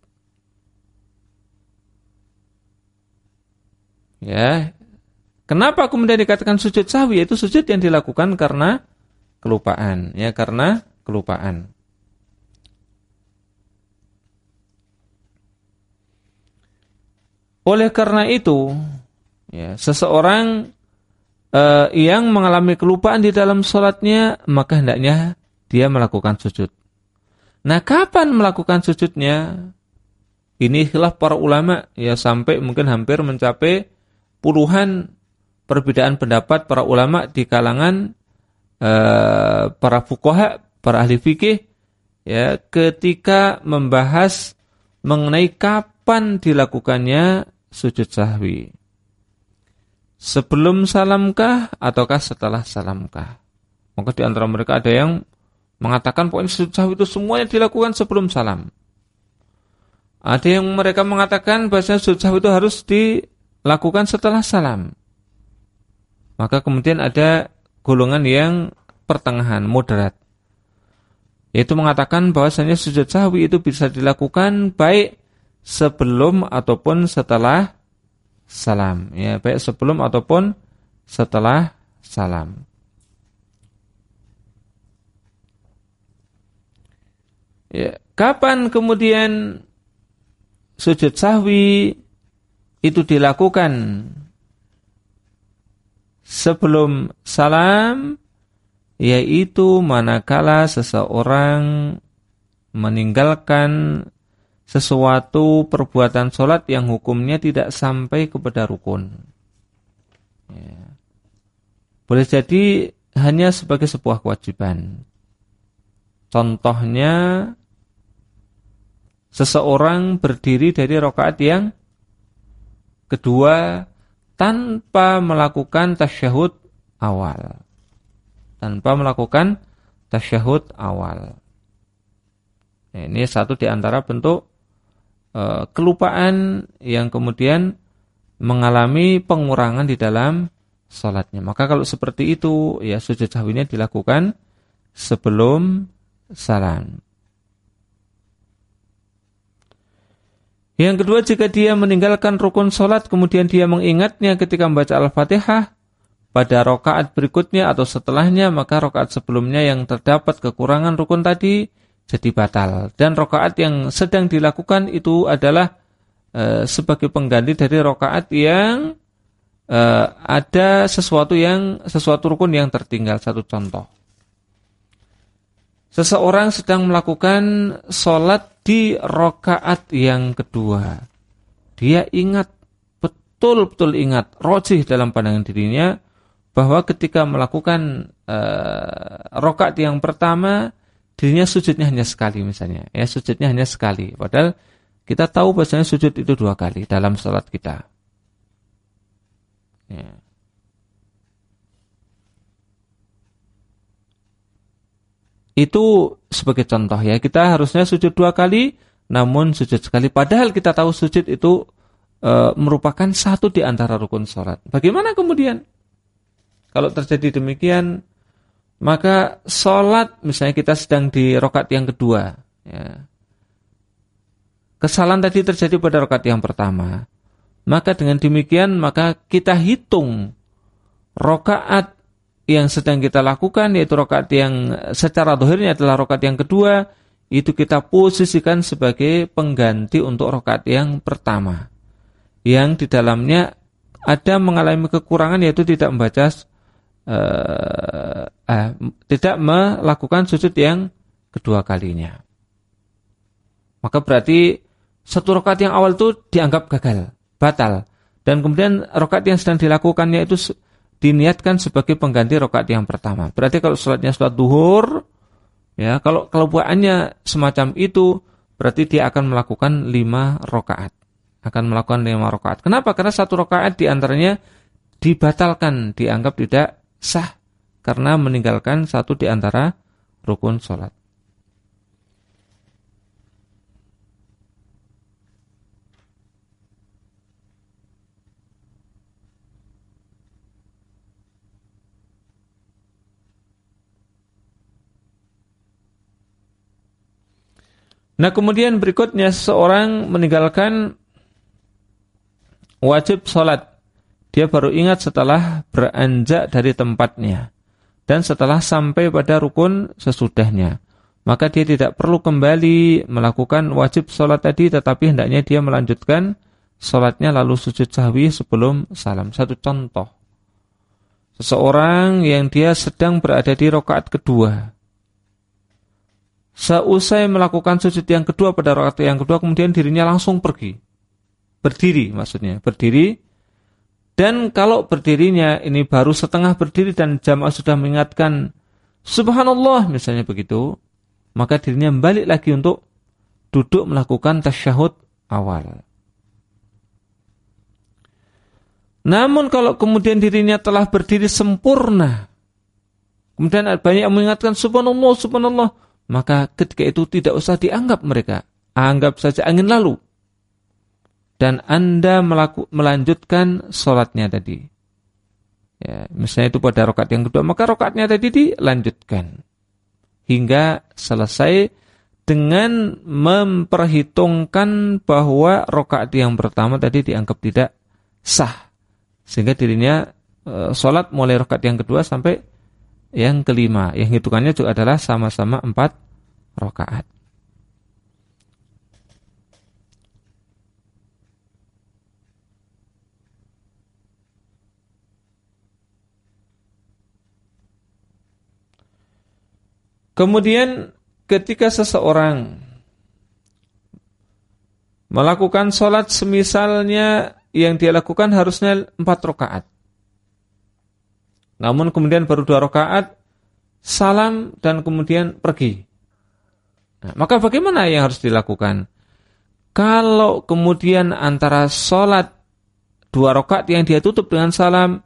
Ya, kenapa kemudian dikatakan sujud sahwi? Itu sujud yang dilakukan karena kelupaan, ya karena kelupaan. Oleh karena itu, ya, seseorang uh, yang mengalami kelupaan di dalam sholatnya, maka hendaknya dia melakukan sujud. Nah, kapan melakukan sujudnya? Ini khilaf para ulama ya sampai mungkin hampir mencapai puluhan perbedaan pendapat para ulama di kalangan uh, para fuqaha, para ahli fikih ya ketika membahas mengenai kapan dilakukannya sujud sahwi. Sebelum salamkah ataukah setelah salamkah? Maka di antara mereka ada yang Mengatakan poin sujud sahwi itu semuanya dilakukan sebelum salam. Ada yang mereka mengatakan bahasa sujud sahwi itu harus dilakukan setelah salam. Maka kemudian ada golongan yang pertengahan, moderat. Yaitu mengatakan bahwasanya sujud sahwi itu bisa dilakukan baik sebelum ataupun setelah salam. Ya, baik sebelum ataupun setelah salam. Ya, kapan kemudian sujud sahwi itu dilakukan sebelum salam yaitu manakala seseorang meninggalkan sesuatu perbuatan sholat yang hukumnya tidak sampai kepada rukun. Ya. Boleh jadi hanya sebagai sebuah kewajiban. Contohnya seseorang berdiri dari rokaat yang kedua tanpa melakukan tasyahud awal. Tanpa melakukan tasyahud awal. Nah, ini satu di antara bentuk e, kelupaan yang kemudian mengalami pengurangan di dalam sholatnya. Maka kalau seperti itu, ya sujud sahwinya dilakukan sebelum salam. Yang kedua, jika dia meninggalkan rukun sholat, kemudian dia mengingatnya ketika membaca Al-Fatihah, pada rokaat berikutnya atau setelahnya, maka rokaat sebelumnya yang terdapat kekurangan rukun tadi jadi batal. Dan rokaat yang sedang dilakukan itu adalah e, sebagai pengganti dari rokaat yang e, ada sesuatu yang sesuatu rukun yang tertinggal. Satu contoh. Seseorang sedang melakukan sholat di rokaat yang kedua. Dia ingat, betul-betul ingat, rojih dalam pandangan dirinya, bahwa ketika melakukan uh, rokaat yang pertama, dirinya sujudnya hanya sekali misalnya. Ya, sujudnya hanya sekali. Padahal kita tahu bahasanya sujud itu dua kali dalam sholat kita. Ya. Itu sebagai contoh ya, kita harusnya sujud dua kali, namun sujud sekali. Padahal kita tahu sujud itu e, merupakan satu di antara rukun sholat. Bagaimana kemudian? Kalau terjadi demikian, maka sholat, misalnya kita sedang di rokat yang kedua, ya. kesalahan tadi terjadi pada rokat yang pertama. Maka dengan demikian, maka kita hitung rokaat yang sedang kita lakukan yaitu rokat yang secara dohirnya adalah rokat yang kedua itu kita posisikan sebagai pengganti untuk rokat yang pertama. Yang di dalamnya ada mengalami kekurangan yaitu tidak membaca uh, uh, tidak melakukan sujud yang kedua kalinya. Maka berarti satu rokat yang awal itu dianggap gagal batal. Dan kemudian rokat yang sedang dilakukannya itu diniatkan sebagai pengganti rokaat yang pertama. Berarti kalau sholatnya sholat duhur, ya kalau kelebuannya semacam itu, berarti dia akan melakukan lima rokaat. Akan melakukan lima rokaat. Kenapa? Karena satu rokaat di antaranya dibatalkan, dianggap tidak sah karena meninggalkan satu di antara rukun sholat. Nah kemudian berikutnya seorang meninggalkan wajib sholat. Dia baru ingat setelah beranjak dari tempatnya. Dan setelah sampai pada rukun sesudahnya. Maka dia tidak perlu kembali melakukan wajib sholat tadi. Tetapi hendaknya dia melanjutkan sholatnya lalu sujud sahwi sebelum salam. Satu contoh. Seseorang yang dia sedang berada di rokaat kedua Seusai melakukan sujud yang kedua pada rakaat yang kedua kemudian dirinya langsung pergi. Berdiri maksudnya, berdiri. Dan kalau berdirinya ini baru setengah berdiri dan jamaah sudah mengingatkan subhanallah misalnya begitu, maka dirinya balik lagi untuk duduk melakukan tasyahud awal. Namun kalau kemudian dirinya telah berdiri sempurna kemudian banyak mengingatkan subhanallah, subhanallah, maka ketika itu tidak usah dianggap mereka. Anggap saja angin lalu. Dan Anda melaku, melanjutkan sholatnya tadi. Ya, misalnya itu pada rokat yang kedua, maka rokatnya tadi dilanjutkan. Hingga selesai dengan memperhitungkan bahwa rokaat yang pertama tadi dianggap tidak sah. Sehingga dirinya e, sholat mulai rokaat yang kedua sampai yang kelima. Yang hitungannya juga adalah sama-sama empat rokaat. Kemudian ketika seseorang melakukan sholat semisalnya yang dia lakukan harusnya empat rakaat. Namun kemudian baru dua rakaat, salam dan kemudian pergi. Nah, maka bagaimana yang harus dilakukan? Kalau kemudian antara sholat dua rakaat yang dia tutup dengan salam,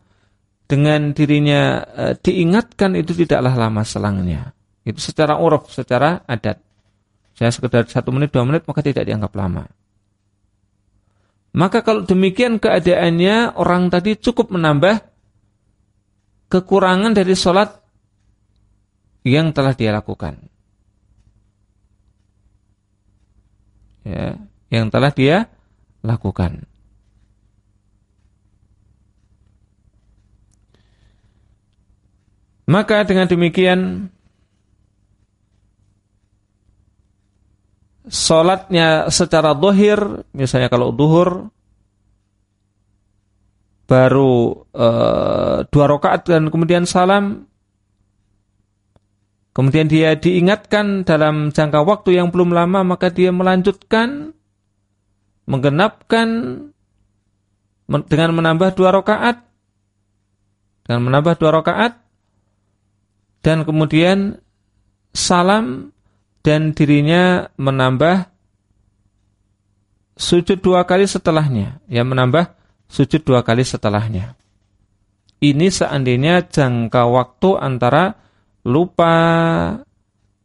dengan dirinya e, diingatkan itu tidaklah lama selangnya. Itu secara uruf, secara adat. Saya sekedar satu menit, dua menit, maka tidak dianggap lama. Maka kalau demikian keadaannya, orang tadi cukup menambah kekurangan dari sholat yang telah dia lakukan. Ya, yang telah dia lakukan. Maka dengan demikian sholatnya secara dohir, misalnya kalau duhur, baru e, dua rakaat dan kemudian salam, kemudian dia diingatkan dalam jangka waktu yang belum lama, maka dia melanjutkan, menggenapkan dengan menambah dua rakaat, dengan menambah dua rakaat, dan kemudian salam dan dirinya menambah sujud dua kali setelahnya. Ya menambah sujud dua kali setelahnya. Ini seandainya jangka waktu antara lupa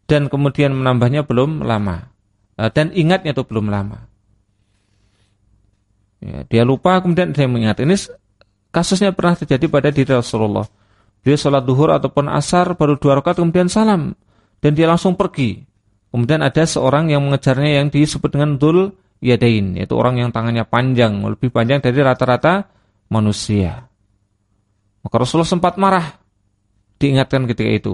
dan kemudian menambahnya belum lama. Eh, dan ingatnya itu belum lama. Ya, dia lupa kemudian dia mengingat. Ini kasusnya pernah terjadi pada diri Rasulullah. Dia sholat duhur ataupun asar baru dua rakaat kemudian salam. Dan dia langsung pergi. Kemudian ada seorang yang mengejarnya yang disebut dengan Dul Yadain, yaitu orang yang tangannya panjang, lebih panjang dari rata-rata manusia. Maka Rasulullah sempat marah, diingatkan ketika itu.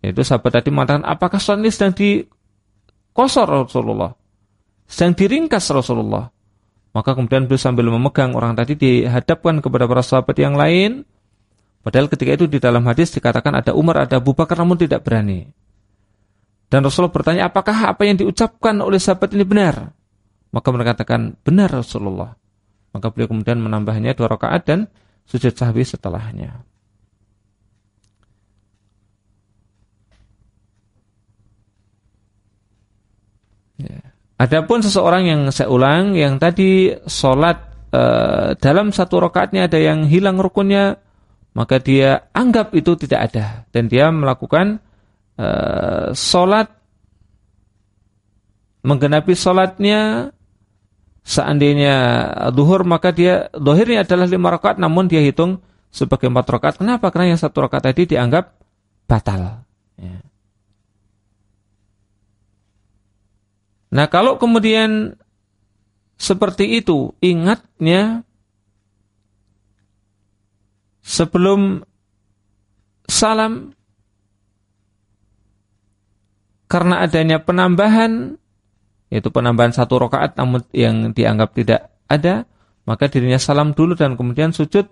Yaitu sahabat tadi mengatakan, apakah sholat ini sedang dikosor Rasulullah? Sedang diringkas Rasulullah? Maka kemudian beliau sambil memegang orang tadi dihadapkan kepada para sahabat yang lain. Padahal ketika itu di dalam hadis dikatakan ada Umar, ada Abu Bakar namun tidak berani. Dan Rasulullah bertanya, apakah apa yang diucapkan oleh sahabat ini benar? Maka mereka katakan, benar Rasulullah. Maka beliau kemudian menambahnya dua rakaat dan sujud sahwi setelahnya. Ya. Adapun seseorang yang saya ulang, yang tadi sholat e, dalam satu rakaatnya ada yang hilang rukunnya, maka dia anggap itu tidak ada dan dia melakukan uh, sholat menggenapi sholatnya seandainya duhur maka dia dohirnya adalah lima rakaat namun dia hitung sebagai empat rakaat. Kenapa? Karena yang satu rakaat tadi dianggap batal. Ya. Nah kalau kemudian seperti itu ingatnya sebelum salam karena adanya penambahan yaitu penambahan satu rakaat namun yang dianggap tidak ada maka dirinya salam dulu dan kemudian sujud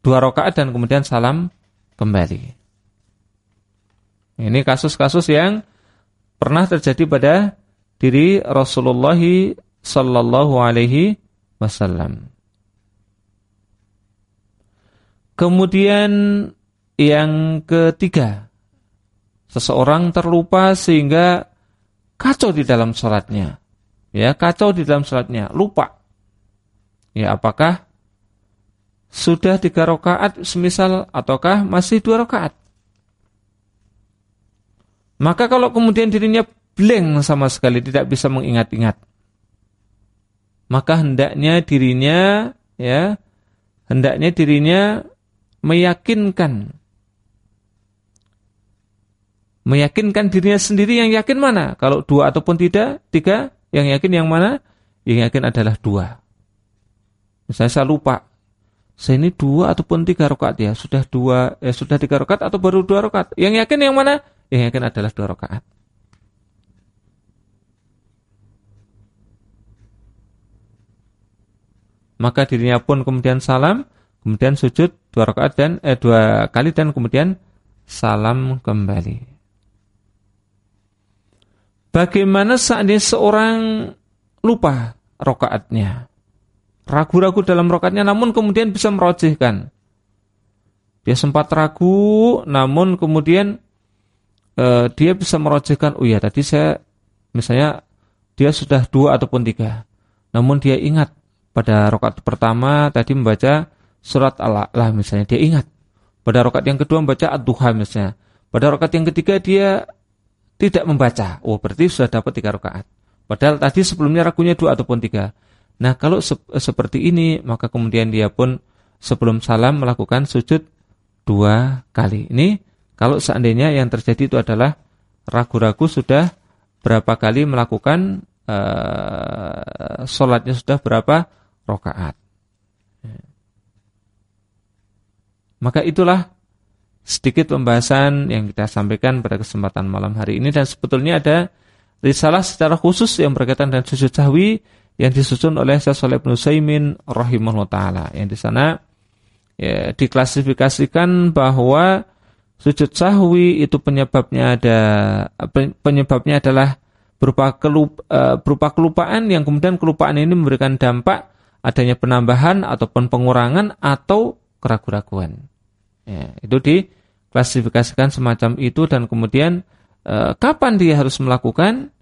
dua rakaat dan kemudian salam kembali. Ini kasus-kasus yang pernah terjadi pada diri Rasulullah sallallahu alaihi wasallam. Kemudian yang ketiga seseorang terlupa sehingga kacau di dalam sholatnya. Ya, kacau di dalam sholatnya, lupa. Ya, apakah sudah tiga rakaat semisal ataukah masih dua rakaat. Maka kalau kemudian dirinya blank sama sekali tidak bisa mengingat-ingat, maka hendaknya dirinya ya hendaknya dirinya meyakinkan meyakinkan dirinya sendiri yang yakin mana? Kalau dua ataupun tidak tiga yang yakin yang mana? Yang yakin adalah dua. Misalnya saya lupa. Saya ini dua ataupun tiga rakaat ya? Sudah dua eh, sudah tiga rakaat atau baru dua rakaat? Yang yakin yang mana? Yang yakin adalah dua rakaat. Maka dirinya pun kemudian salam, kemudian sujud dua rakaat dan eh, dua kali dan kemudian salam kembali. Bagaimana seandainya seorang lupa rokaatnya, ragu-ragu dalam rokaatnya, namun kemudian bisa merojihkan. Dia sempat ragu, namun kemudian eh, dia bisa merojihkan. Oh ya, tadi saya misalnya dia sudah dua ataupun tiga, namun dia ingat pada rokat pertama tadi membaca surat Al-A'la misalnya dia ingat. Pada rokat yang kedua membaca Ad-Duha misalnya. Pada rokat yang ketiga dia tidak membaca. Oh berarti sudah dapat tiga rokaat. Padahal tadi sebelumnya ragunya dua ataupun tiga. Nah kalau se seperti ini maka kemudian dia pun sebelum salam melakukan sujud dua kali. Ini kalau seandainya yang terjadi itu adalah ragu-ragu sudah berapa kali melakukan uh, sholatnya sudah berapa rokaat. Maka itulah sedikit pembahasan yang kita sampaikan pada kesempatan malam hari ini dan sebetulnya ada risalah secara khusus yang berkaitan dengan sujud sahwi yang disusun oleh Syekh Saleh bin Utsaimin rahimahullah taala. Yang di sana ya, diklasifikasikan bahwa sujud sahwi itu penyebabnya ada penyebabnya adalah berupa kelup, uh, berupa kelupaan yang kemudian kelupaan ini memberikan dampak adanya penambahan ataupun pengurangan atau keraguan-raguan. Ya, itu diklasifikasikan semacam itu dan kemudian e, kapan dia harus melakukan?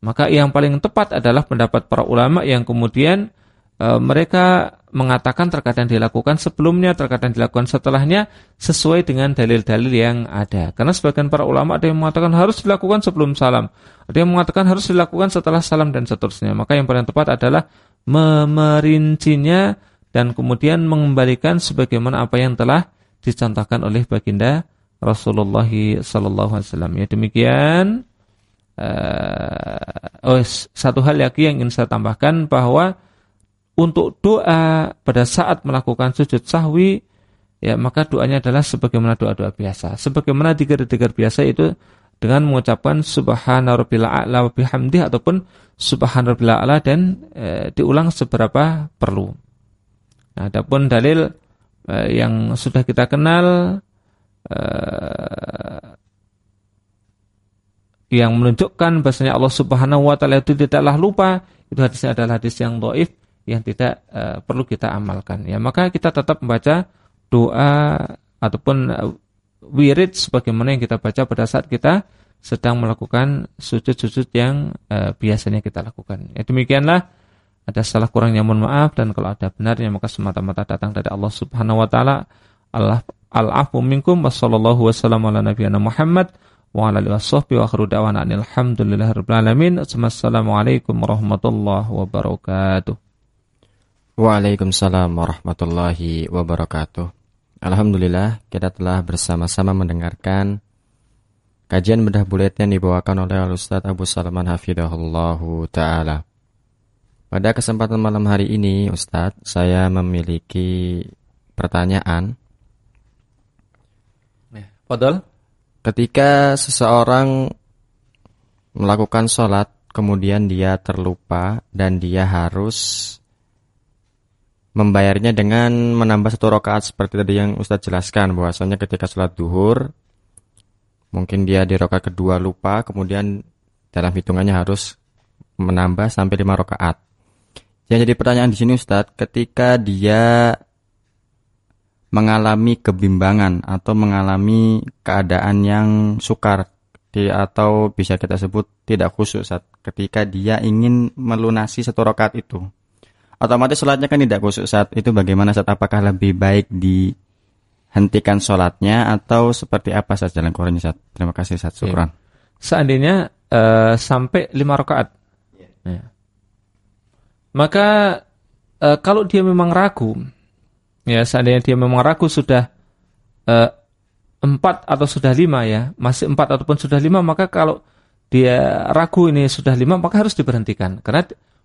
Maka yang paling tepat adalah pendapat para ulama yang kemudian e, mereka mengatakan terkadang dilakukan sebelumnya, terkadang dilakukan setelahnya sesuai dengan dalil-dalil yang ada. Karena sebagian para ulama ada yang mengatakan harus dilakukan sebelum salam, ada yang mengatakan harus dilakukan setelah salam dan seterusnya. Maka yang paling tepat adalah memerincinya dan kemudian mengembalikan sebagaimana apa yang telah dicontohkan oleh baginda Rasulullah sallallahu alaihi wasallam. Ya demikian uh, oh satu hal lagi yang ingin saya tambahkan bahwa untuk doa pada saat melakukan sujud sahwi ya maka doanya adalah sebagaimana doa-doa biasa. Sebagaimana dikir-dikir biasa itu dengan mengucapkan subhana rabbil a'la wa bihamdih ataupun subhana rabbil a'la dan e, diulang seberapa perlu. Nah, adapun dalil yang sudah kita kenal e, yang menunjukkan bahasanya Allah Subhanahu wa taala itu tidaklah lupa, itu hadisnya adalah hadis yang dhaif yang tidak e, perlu kita amalkan. Ya, maka kita tetap membaca doa ataupun wirid sebagaimana yang kita baca pada saat kita sedang melakukan sujud-sujud yang uh, biasanya kita lakukan. Ya demikianlah ada salah kurangnya mohon maaf dan kalau ada benarnya maka semata-mata datang dari Allah Subhanahu wa taala. Allah al-afu minkum wassallallahu wasallam ala nabiyana Muhammad wa ala alihi washabbihi wa akhiru da'wana alhamdulillahirabbil alamin. Assalamualaikum warahmatullahi wabarakatuh. Waalaikumsalam warahmatullahi wabarakatuh. Alhamdulillah kita telah bersama-sama mendengarkan kajian bedah bulet yang dibawakan oleh Al-Ustaz Abu Salman Hafidahullahu Ta'ala. Pada kesempatan malam hari ini Ustadz, saya memiliki pertanyaan. Padahal? Ketika seseorang melakukan sholat, kemudian dia terlupa dan dia harus membayarnya dengan menambah satu rakaat seperti tadi yang Ustadz jelaskan bahwasanya ketika sholat duhur mungkin dia di rakaat kedua lupa kemudian dalam hitungannya harus menambah sampai lima rakaat. Yang jadi pertanyaan di sini Ustadz, ketika dia mengalami kebimbangan atau mengalami keadaan yang sukar di, atau bisa kita sebut tidak khusus saat ketika dia ingin melunasi satu rakaat itu otomatis sholatnya kan tidak khusyuk saat itu bagaimana saat apakah lebih baik dihentikan sholatnya atau seperti apa saat jalan Quran saat terima kasih saat syukran. Ya. seandainya uh, sampai lima rakaat. Ya. Maka uh, kalau dia memang ragu ya seandainya dia memang ragu sudah uh, empat atau sudah lima ya masih empat ataupun sudah lima maka kalau dia ragu ini sudah lima maka harus diberhentikan karena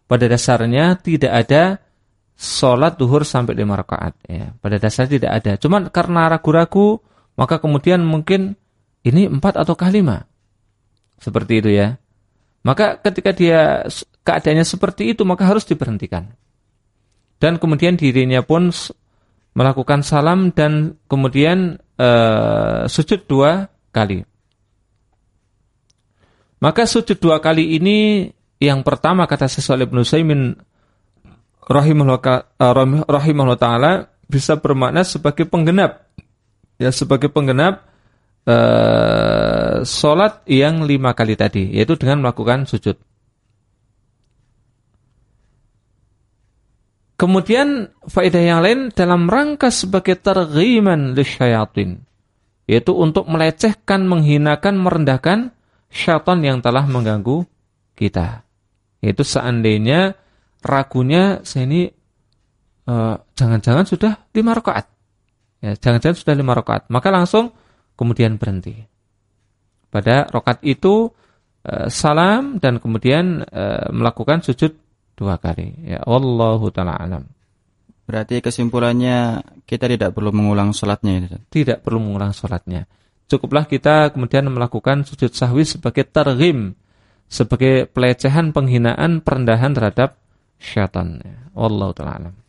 pada dasarnya tidak ada sholat duhur sampai lima rakaat. Ya. Pada dasarnya tidak ada. Cuman karena ragu-ragu, maka kemudian mungkin ini empat atau lima. Seperti itu ya. Maka ketika dia keadaannya seperti itu, maka harus diberhentikan. Dan kemudian dirinya pun melakukan salam dan kemudian uh, sujud dua kali. Maka sujud dua kali ini yang pertama kata Syekh Ibnu Saimin uh, rahimahullah taala bisa bermakna sebagai penggenap. Ya, sebagai penggenap uh, salat yang lima kali tadi, yaitu dengan melakukan sujud. Kemudian faedah yang lain dalam rangka sebagai tergiman lisyayatin yaitu untuk melecehkan, menghinakan, merendahkan syaitan yang telah mengganggu kita. Yaitu seandainya ragunya saya ini eh, jangan-jangan uh, sudah lima rakaat. Ya, jangan-jangan sudah lima rakaat. Maka langsung kemudian berhenti. Pada rakaat itu uh, salam dan kemudian uh, melakukan sujud dua kali. Ya, Allahu taala alam. Berarti kesimpulannya kita tidak perlu mengulang sholatnya ya, Tidak perlu mengulang sholatnya. Cukuplah kita kemudian melakukan sujud sahwi sebagai tergim sebagai pelecehan, penghinaan, perendahan terhadap syaitan. Wallahu taala